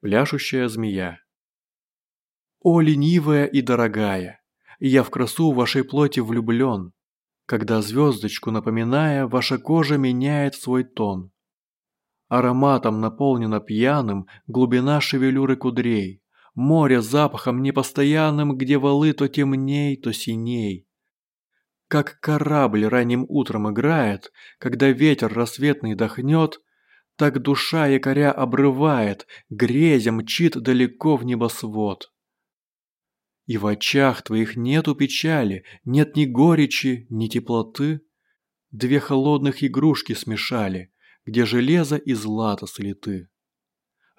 Пляшущая змея. О, ленивая и дорогая, я в красу вашей плоти влюблен, когда звездочку напоминая, ваша кожа меняет свой тон. Ароматом наполнена пьяным глубина шевелюры кудрей, море запахом непостоянным, где валы то темней, то синей. Как корабль ранним утром играет, когда ветер рассветный дохнет, так душа якоря обрывает, грезя мчит далеко в небосвод. И в очах твоих нету печали, нет ни горечи, ни теплоты. Две холодных игрушки смешали, где железо и злато слиты.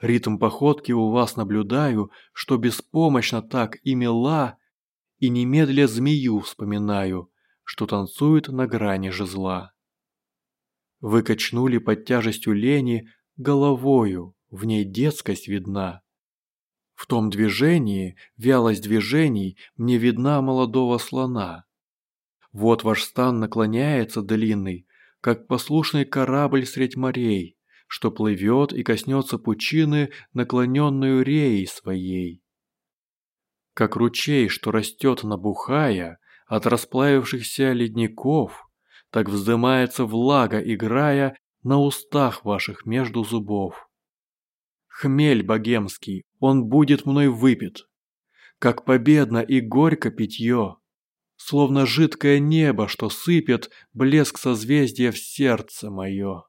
Ритм походки у вас наблюдаю, что беспомощно так и мила, и немедля змею вспоминаю, что танцует на грани жезла. Вы качнули под тяжестью лени головою, в ней детскость видна. В том движении, вялость движений, мне видна молодого слона. Вот ваш стан наклоняется длинный, как послушный корабль средь морей, что плывет и коснется пучины, наклоненную реей своей. Как ручей, что растет набухая от расплавившихся ледников, так вздымается влага, играя на устах ваших между зубов. Хмель богемский, он будет мной выпит. Как победно и горько питье, Словно жидкое небо, что сыпет Блеск созвездия в сердце мое.